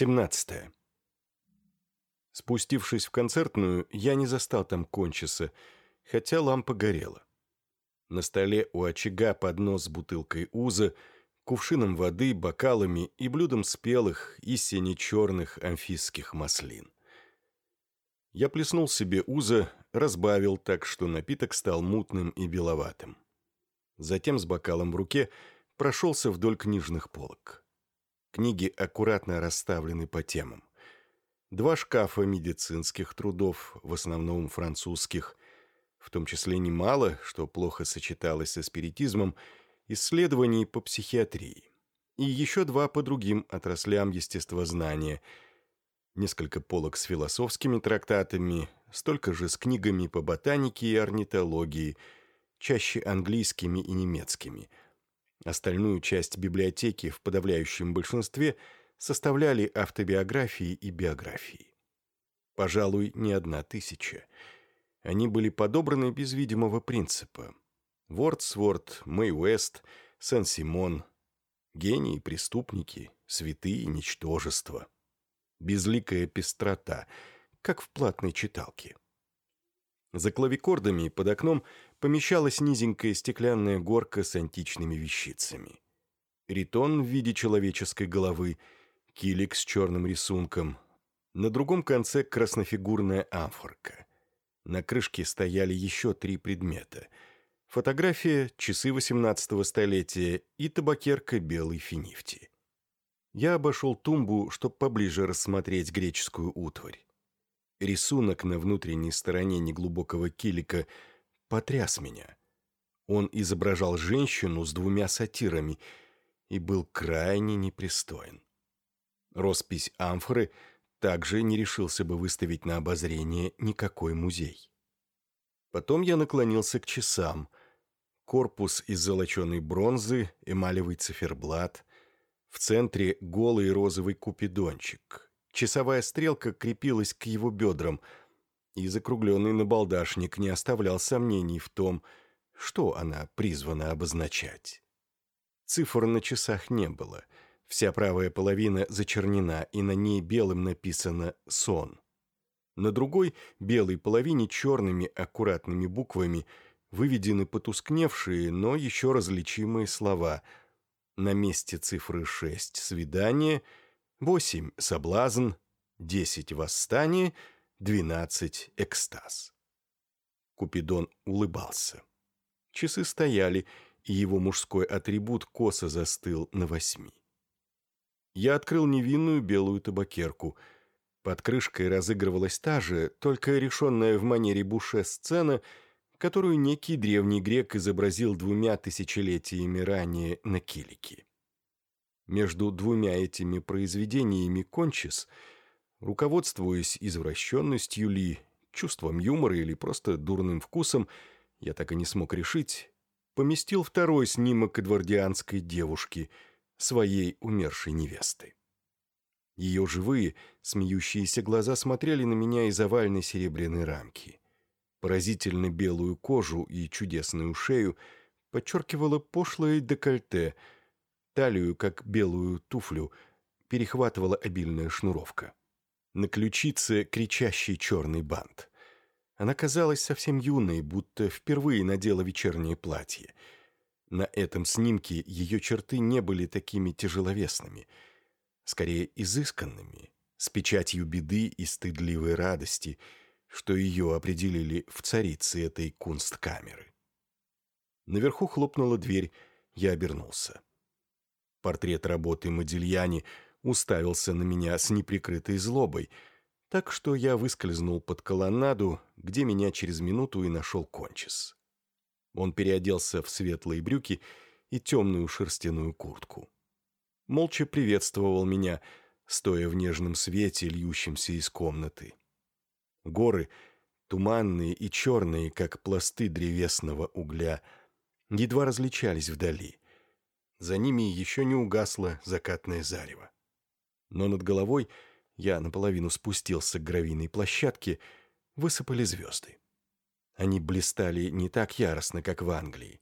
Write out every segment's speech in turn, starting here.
17. Спустившись в концертную, я не застал там кончиса, хотя лампа горела. На столе у очага поднос с бутылкой уза, кувшином воды, бокалами и блюдом спелых и сине-черных амфисских маслин. Я плеснул себе уза, разбавил так, что напиток стал мутным и беловатым. Затем с бокалом в руке прошелся вдоль книжных полок. Книги аккуратно расставлены по темам. Два шкафа медицинских трудов, в основном французских, в том числе немало, что плохо сочеталось со спиритизмом, исследований по психиатрии. И еще два по другим отраслям естествознания. Несколько полок с философскими трактатами, столько же с книгами по ботанике и орнитологии, чаще английскими и немецкими – Остальную часть библиотеки в подавляющем большинстве составляли автобиографии и биографии. Пожалуй, не одна тысяча. Они были подобраны без видимого принципа. Вордсворт, Мэй Уэст, Сен-Симон. Гении, преступники, святые, ничтожества. Безликая пестрота, как в платной читалке. За клавикордами под окном помещалась низенькая стеклянная горка с античными вещицами. Ритон в виде человеческой головы, килик с черным рисунком. На другом конце краснофигурная амфорка. На крышке стояли еще три предмета. Фотография, часы XVIII столетия и табакерка белой финифти. Я обошел тумбу, чтобы поближе рассмотреть греческую утварь. Рисунок на внутренней стороне неглубокого килика потряс меня. Он изображал женщину с двумя сатирами и был крайне непристоен. Роспись амфоры также не решился бы выставить на обозрение никакой музей. Потом я наклонился к часам. Корпус из золоченой бронзы, эмалевый циферблат. В центре голый розовый купидончик — Часовая стрелка крепилась к его бедрам, и закругленный набалдашник не оставлял сомнений в том, что она призвана обозначать. Цифр на часах не было. Вся правая половина зачернена, и на ней белым написано «сон». На другой, белой половине черными аккуратными буквами выведены потускневшие, но еще различимые слова. На месте цифры 6 «свидание», восемь — соблазн, десять — восстание, двенадцать — экстаз. Купидон улыбался. Часы стояли, и его мужской атрибут косо застыл на восьми. Я открыл невинную белую табакерку. Под крышкой разыгрывалась та же, только решенная в манере буше сцена, которую некий древний грек изобразил двумя тысячелетиями ранее на килике. Между двумя этими произведениями Кончис, руководствуясь извращенностью ли, чувством юмора или просто дурным вкусом, я так и не смог решить, поместил второй снимок эдвардианской девушки, своей умершей невесты. Ее живые, смеющиеся глаза смотрели на меня из овальной серебряной рамки. Поразительно белую кожу и чудесную шею подчеркивало пошлое декольте — Талию, как белую туфлю, перехватывала обильная шнуровка. На ключице кричащий черный бант. Она казалась совсем юной, будто впервые надела вечернее платье. На этом снимке ее черты не были такими тяжеловесными, скорее изысканными, с печатью беды и стыдливой радости, что ее определили в царице этой кунсткамеры. Наверху хлопнула дверь, я обернулся. Портрет работы Модильяни уставился на меня с неприкрытой злобой, так что я выскользнул под колоннаду, где меня через минуту и нашел Кончис. Он переоделся в светлые брюки и темную шерстяную куртку. Молча приветствовал меня, стоя в нежном свете, льющемся из комнаты. Горы, туманные и черные, как пласты древесного угля, едва различались вдали. За ними еще не угасло закатное зарево. Но над головой, я наполовину спустился к гравийной площадке, высыпали звезды. Они блистали не так яростно, как в Англии.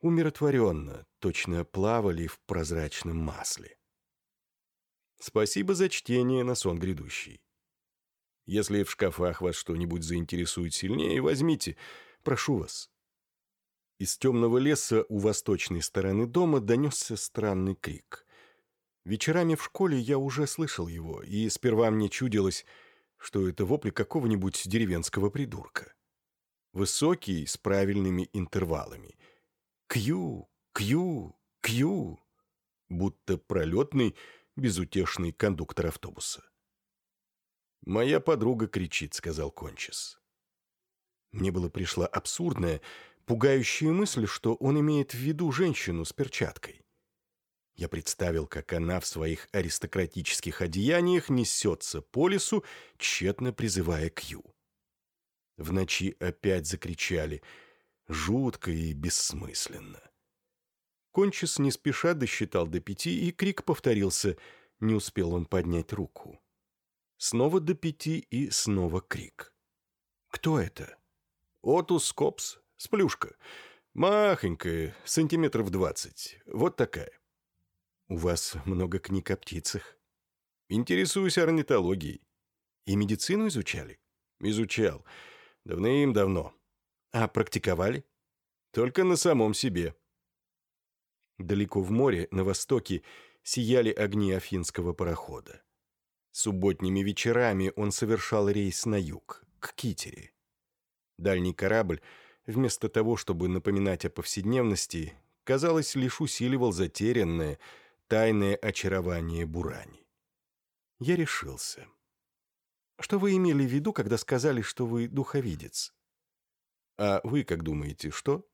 Умиротворенно, точно плавали в прозрачном масле. Спасибо за чтение на сон грядущий. Если в шкафах вас что-нибудь заинтересует сильнее, возьмите, прошу вас». Из темного леса у восточной стороны дома донесся странный крик. Вечерами в школе я уже слышал его, и сперва мне чудилось, что это вопли какого-нибудь деревенского придурка. Высокий, с правильными интервалами. Кью, кью, кью. Будто пролетный, безутешный кондуктор автобуса. «Моя подруга кричит», — сказал Кончис. Мне было пришла абсурдная, пугающая мысль, что он имеет в виду женщину с перчаткой. Я представил, как она в своих аристократических одеяниях несется по лесу, тщетно призывая Кью. В ночи опять закричали, жутко и бессмысленно. Кончис не спеша досчитал до пяти, и крик повторился, не успел он поднять руку. Снова до пяти и снова крик. «Кто это?» «Отус Копс, сплюшка. Махонькая, сантиметров двадцать. Вот такая». «У вас много книг о птицах?» «Интересуюсь орнитологией». «И медицину изучали?» «Изучал. Давным-давно». «А практиковали?» «Только на самом себе». Далеко в море, на востоке, сияли огни афинского парохода. Субботними вечерами он совершал рейс на юг, к Китере. Дальний корабль, вместо того, чтобы напоминать о повседневности, казалось, лишь усиливал затерянное, тайное очарование Бурани. Я решился. Что вы имели в виду, когда сказали, что вы духовидец? А вы как думаете, что?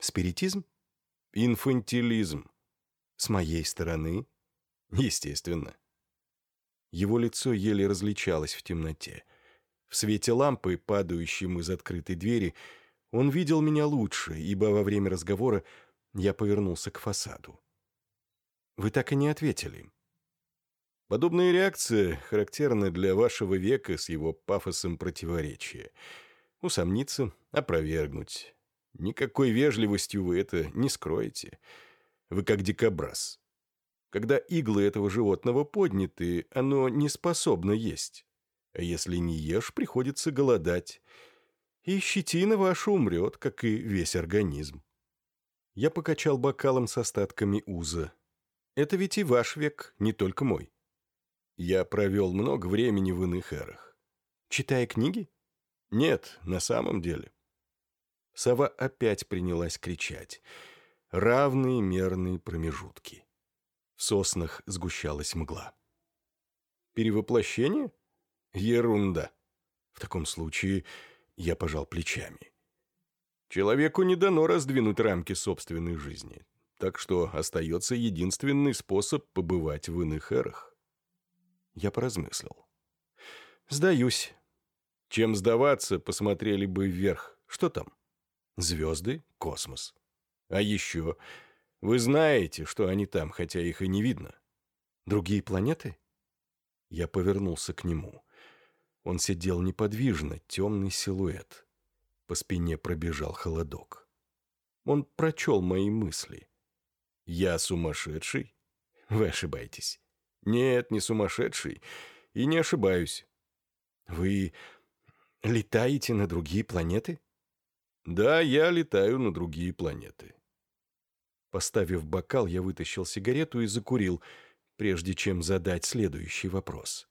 Спиритизм? Инфантилизм. С моей стороны? Естественно. Его лицо еле различалось в темноте. В свете лампы, падающем из открытой двери, он видел меня лучше, ибо во время разговора я повернулся к фасаду. «Вы так и не ответили». Подобная реакция характерна для вашего века с его пафосом противоречия. Усомниться, опровергнуть. Никакой вежливостью вы это не скроете. Вы как дикобраз. Когда иглы этого животного подняты, оно не способно есть. А если не ешь, приходится голодать. И щетина ваша умрет, как и весь организм. Я покачал бокалом с остатками уза. Это ведь и ваш век, не только мой. Я провел много времени в иных эрах. Читая книги? Нет, на самом деле. Сова опять принялась кричать. Равные мерные промежутки. В соснах сгущалась мгла. Перевоплощение? Ерунда. В таком случае я пожал плечами. Человеку не дано раздвинуть рамки собственной жизни, так что остается единственный способ побывать в иных эрах. Я поразмыслил. Сдаюсь. Чем сдаваться, посмотрели бы вверх. Что там? Звезды, космос. А еще вы знаете, что они там, хотя их и не видно. Другие планеты? Я повернулся к нему. Он сидел неподвижно, темный силуэт. По спине пробежал холодок. Он прочел мои мысли. «Я сумасшедший?» Вы ошибаетесь. Нет, не сумасшедший. И не ошибаюсь. Вы летаете на другие планеты? Да, я летаю на другие планеты. Поставив бокал, я вытащил сигарету и закурил, прежде чем задать следующий вопрос.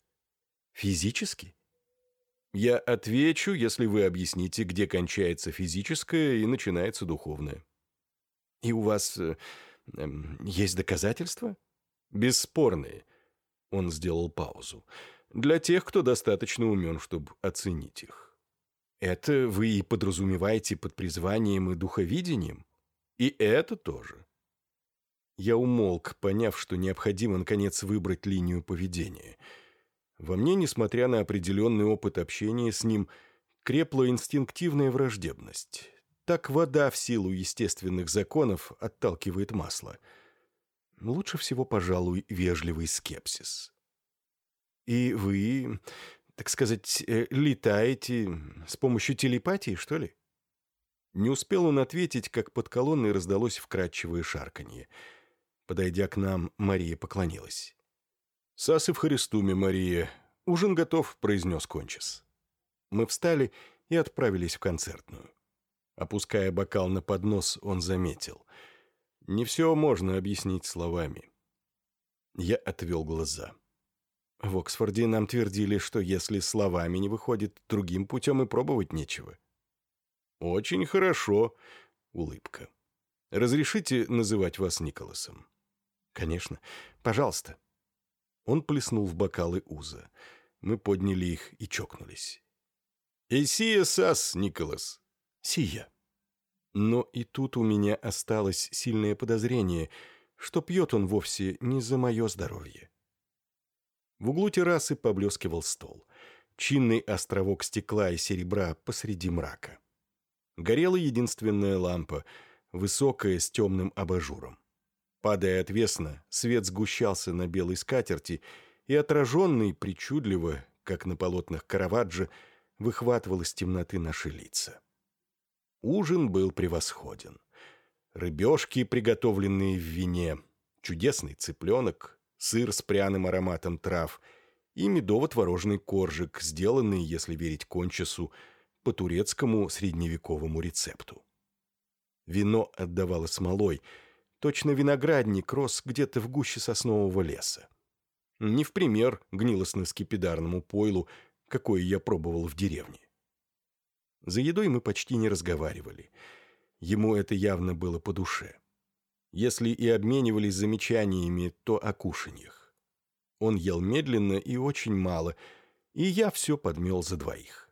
«Физически?» «Я отвечу, если вы объясните, где кончается физическое и начинается духовное». «И у вас э, э, есть доказательства?» «Бесспорные». Он сделал паузу. «Для тех, кто достаточно умен, чтобы оценить их». «Это вы и подразумеваете под призванием и духовидением?» «И это тоже». Я умолк, поняв, что необходимо, наконец, выбрать линию поведения. Во мне, несмотря на определенный опыт общения с ним, крепла инстинктивная враждебность. Так вода в силу естественных законов отталкивает масло. Лучше всего, пожалуй, вежливый скепсис. «И вы, так сказать, э, летаете с помощью телепатии, что ли?» Не успел он ответить, как под колонной раздалось вкрадчивое шарканье — Подойдя к нам, Мария поклонилась. «Сасы в Христуме, Мария. Ужин готов», — произнес Кончис. Мы встали и отправились в концертную. Опуская бокал на поднос, он заметил. «Не все можно объяснить словами». Я отвел глаза. В Оксфорде нам твердили, что если словами не выходит, другим путем и пробовать нечего. «Очень хорошо», — улыбка. «Разрешите называть вас Николасом?» «Конечно. Пожалуйста». Он плеснул в бокалы Уза. Мы подняли их и чокнулись. «Эсия сас, Николас!» «Сия!» Но и тут у меня осталось сильное подозрение, что пьет он вовсе не за мое здоровье. В углу террасы поблескивал стол. Чинный островок стекла и серебра посреди мрака. Горела единственная лампа, высокая, с темным абажуром. Падая отвесно, свет сгущался на белой скатерти, и отраженный причудливо, как на полотнах Караваджо, выхватывал из темноты наши лица. Ужин был превосходен. Рыбешки, приготовленные в вине, чудесный цыпленок, сыр с пряным ароматом трав и медово-творожный коржик, сделанный, если верить кончесу, по турецкому средневековому рецепту. Вино отдавало смолой — Точно виноградник рос где-то в гуще соснового леса. Не в пример гнилостно-скипидарному пойлу, какое я пробовал в деревне. За едой мы почти не разговаривали. Ему это явно было по душе. Если и обменивались замечаниями, то о кушаньях. Он ел медленно и очень мало, и я все подмел за двоих.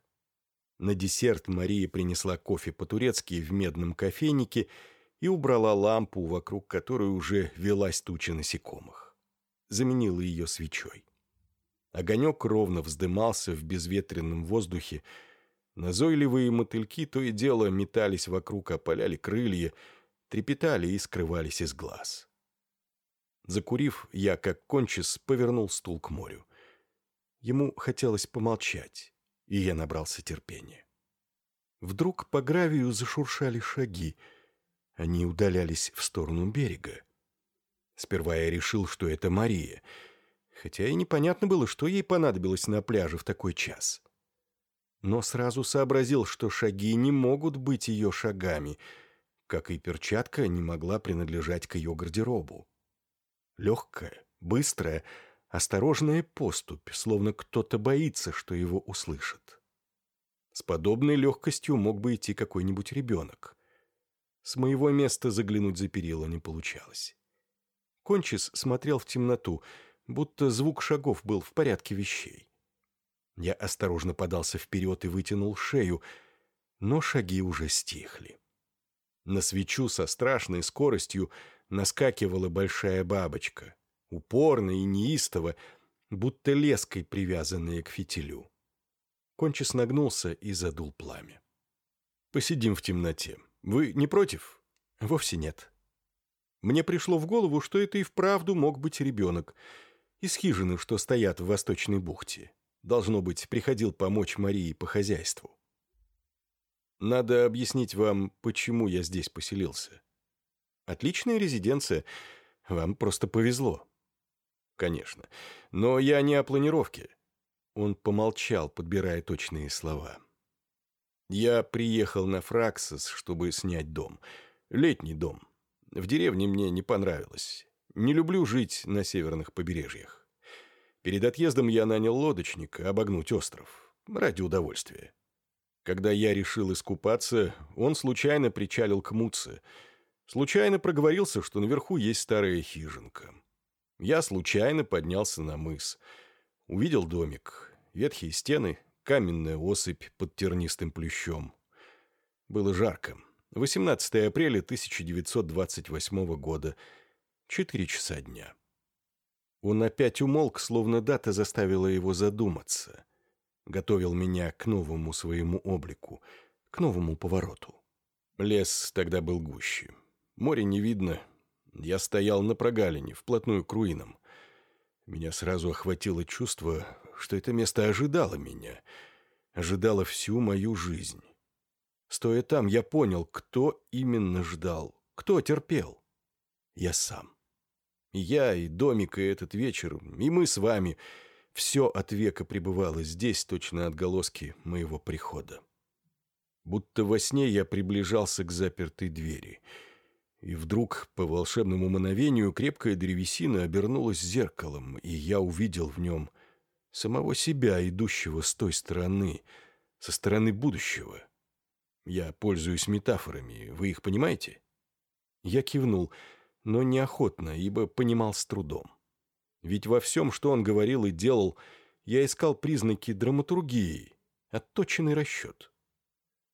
На десерт Мария принесла кофе по-турецки в медном кофейнике — и убрала лампу, вокруг которой уже велась туча насекомых. Заменила ее свечой. Огонек ровно вздымался в безветренном воздухе. Назойливые мотыльки то и дело метались вокруг, опаляли крылья, трепетали и скрывались из глаз. Закурив, я, как кончис, повернул стул к морю. Ему хотелось помолчать, и я набрался терпения. Вдруг по гравию зашуршали шаги — они удалялись в сторону берега. Сперва я решил, что это Мария, хотя и непонятно было, что ей понадобилось на пляже в такой час. Но сразу сообразил, что шаги не могут быть ее шагами, как и перчатка не могла принадлежать к ее гардеробу. Легкая, быстрая, осторожная поступь, словно кто-то боится, что его услышат. С подобной легкостью мог бы идти какой-нибудь ребенок. С моего места заглянуть за перила не получалось. Кончис смотрел в темноту, будто звук шагов был в порядке вещей. Я осторожно подался вперед и вытянул шею, но шаги уже стихли. На свечу со страшной скоростью наскакивала большая бабочка, упорно и неистово, будто леской привязанная к фитилю. Кончис нагнулся и задул пламя. «Посидим в темноте. Вы не против? Вовсе нет. Мне пришло в голову, что это и вправду мог быть ребенок. Из хижины, что стоят в Восточной бухте. Должно быть, приходил помочь Марии по хозяйству. Надо объяснить вам, почему я здесь поселился. Отличная резиденция. Вам просто повезло. Конечно. Но я не о планировке. Он помолчал, подбирая точные слова. Я приехал на Фраксос, чтобы снять дом. Летний дом. В деревне мне не понравилось. Не люблю жить на северных побережьях. Перед отъездом я нанял лодочника обогнуть остров. Ради удовольствия. Когда я решил искупаться, он случайно причалил к Муце. Случайно проговорился, что наверху есть старая хижинка. Я случайно поднялся на мыс. Увидел домик, ветхие стены, каменная осыпь под тернистым плющом. Было жарко. 18 апреля 1928 года. Четыре часа дня. Он опять умолк, словно дата заставила его задуматься. Готовил меня к новому своему облику, к новому повороту. Лес тогда был гуще. Море не видно. Я стоял на прогалине, вплотную к руинам. Меня сразу охватило чувство, что это место ожидало меня, ожидало всю мою жизнь. Стоя там, я понял, кто именно ждал, кто терпел. Я сам. Я, и домик, и этот вечер, и мы с вами. Все от века пребывало здесь, точно отголоски моего прихода. Будто во сне я приближался к запертой двери. И вдруг, по волшебному мановению, крепкая древесина обернулась зеркалом, и я увидел в нем самого себя, идущего с той стороны, со стороны будущего. Я пользуюсь метафорами, вы их понимаете? Я кивнул, но неохотно, ибо понимал с трудом. Ведь во всем, что он говорил и делал, я искал признаки драматургии, отточенный расчет.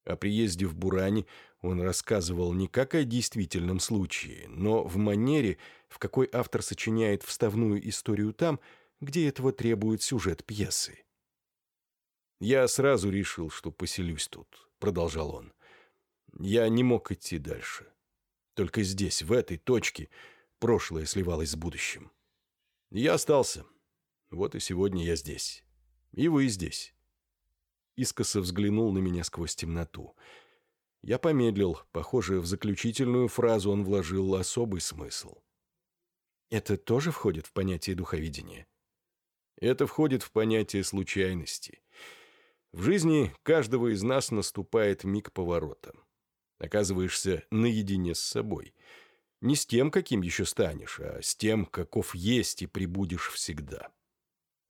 О приезде в Буране он рассказывал не как о действительном случае, но в манере, в какой автор сочиняет вставную историю там, где этого требует сюжет пьесы. «Я сразу решил, что поселюсь тут», — продолжал он. «Я не мог идти дальше. Только здесь, в этой точке, прошлое сливалось с будущим. Я остался. Вот и сегодня я здесь. И вы здесь». Искоса взглянул на меня сквозь темноту. Я помедлил. Похоже, в заключительную фразу он вложил особый смысл. Это тоже входит в понятие духовидения? Это входит в понятие случайности. В жизни каждого из нас наступает миг поворота. Оказываешься наедине с собой. Не с тем, каким еще станешь, а с тем, каков есть и прибудешь всегда.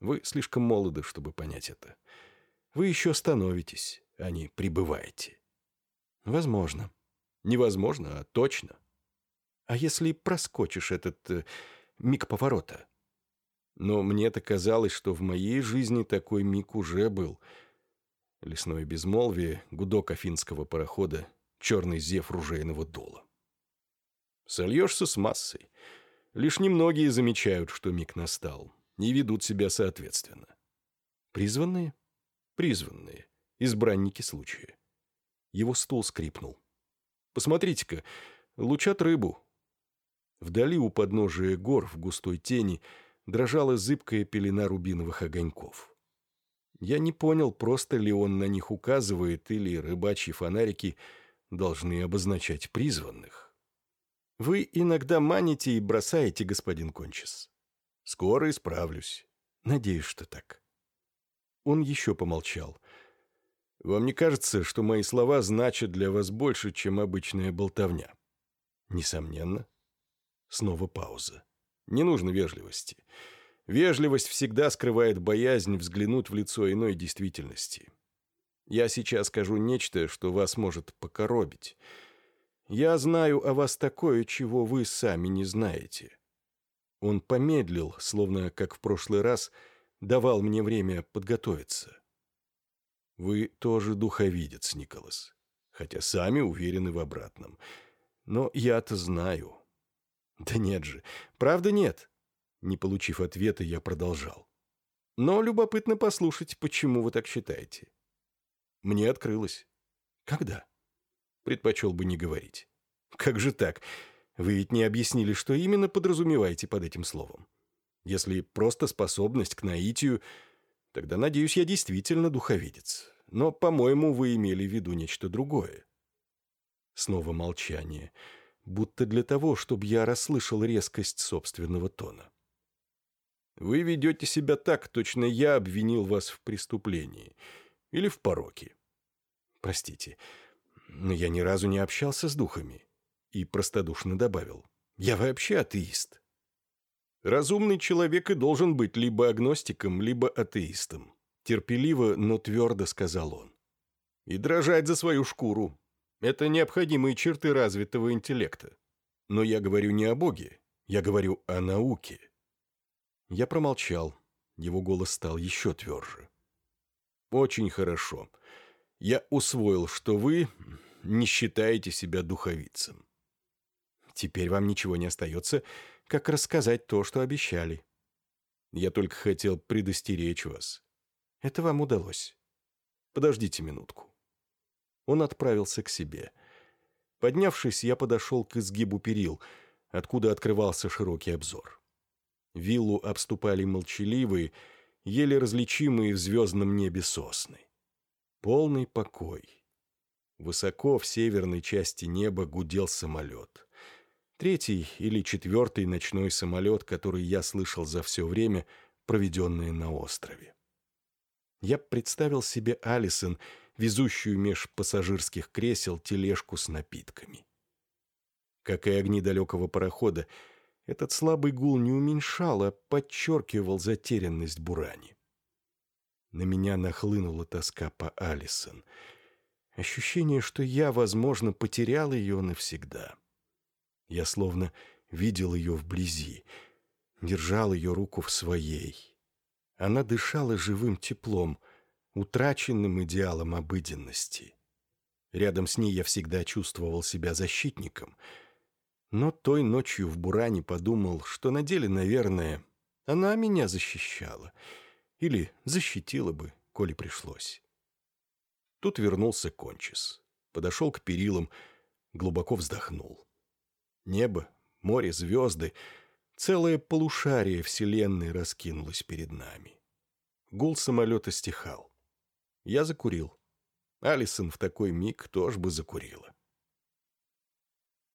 Вы слишком молоды, чтобы понять это. Вы еще становитесь, а не пребываете. Возможно. Невозможно, а точно. А если проскочишь этот э, миг поворота? Но мне-то казалось, что в моей жизни такой миг уже был — Лесное безмолвие, гудок афинского парохода, черный зев ружейного дула. Сольешься с массой. Лишь немногие замечают, что миг настал, и ведут себя соответственно. Призванные? Призванные. Избранники случая. Его стул скрипнул. «Посмотрите-ка, лучат рыбу». Вдали у подножия гор в густой тени дрожала зыбкая пелена рубиновых огоньков. Я не понял, просто ли он на них указывает, или рыбачьи фонарики должны обозначать призванных. Вы иногда маните и бросаете, господин Кончис. Скоро исправлюсь. Надеюсь, что так. Он еще помолчал. Вам не кажется, что мои слова значат для вас больше, чем обычная болтовня? Несомненно. Снова пауза. Не нужно вежливости. Вежливость всегда скрывает боязнь взглянуть в лицо иной действительности. Я сейчас скажу нечто, что вас может покоробить. Я знаю о вас такое, чего вы сами не знаете. Он помедлил, словно, как в прошлый раз, давал мне время подготовиться. Вы тоже духовидец, Николас, хотя сами уверены в обратном. Но я-то знаю. Да нет же, правда нет. Не получив ответа, я продолжал. Но любопытно послушать, почему вы так считаете. Мне открылось. Когда? Предпочел бы не говорить. Как же так? Вы ведь не объяснили, что именно подразумеваете под этим словом. Если просто способность к наитию, тогда, надеюсь, я действительно духовидец. Но, по-моему, вы имели в виду нечто другое. Снова молчание, будто для того, чтобы я расслышал резкость собственного тона. Вы ведете себя так, точно я обвинил вас в преступлении. Или в пороке. Простите, но я ни разу не общался с духами. И простодушно добавил. Я вообще атеист. Разумный человек и должен быть либо агностиком, либо атеистом. Терпеливо, но твердо сказал он. И дрожать за свою шкуру. Это необходимые черты развитого интеллекта. Но я говорю не о Боге, я говорю о науке. Я промолчал. Его голос стал еще тверже. «Очень хорошо. Я усвоил, что вы не считаете себя духовицем. Теперь вам ничего не остается, как рассказать то, что обещали. Я только хотел предостеречь вас. Это вам удалось. Подождите минутку». Он отправился к себе. Поднявшись, я подошел к изгибу перил, откуда открывался широкий обзор. Виллу обступали молчаливые, еле различимые в звездном небе сосны. Полный покой. Высоко в северной части неба гудел самолет. Третий или четвертый ночной самолет, который я слышал за все время, проведенное на острове. Я представил себе Алисон, везущую меж пассажирских кресел тележку с напитками. Как и огни далекого парохода, этот слабый гул не уменьшал, а подчеркивал затерянность Бурани. На меня нахлынула тоска по Алисон. Ощущение, что я, возможно, потерял ее навсегда. Я словно видел ее вблизи, держал ее руку в своей. Она дышала живым теплом, утраченным идеалом обыденности. Рядом с ней я всегда чувствовал себя защитником — но той ночью в Буране подумал, что на деле, наверное, она меня защищала. Или защитила бы, коли пришлось. Тут вернулся Кончис. Подошел к перилам, глубоко вздохнул. Небо, море, звезды, целое полушарие Вселенной раскинулось перед нами. Гул самолета стихал. Я закурил. Алисон в такой миг тоже бы закурила.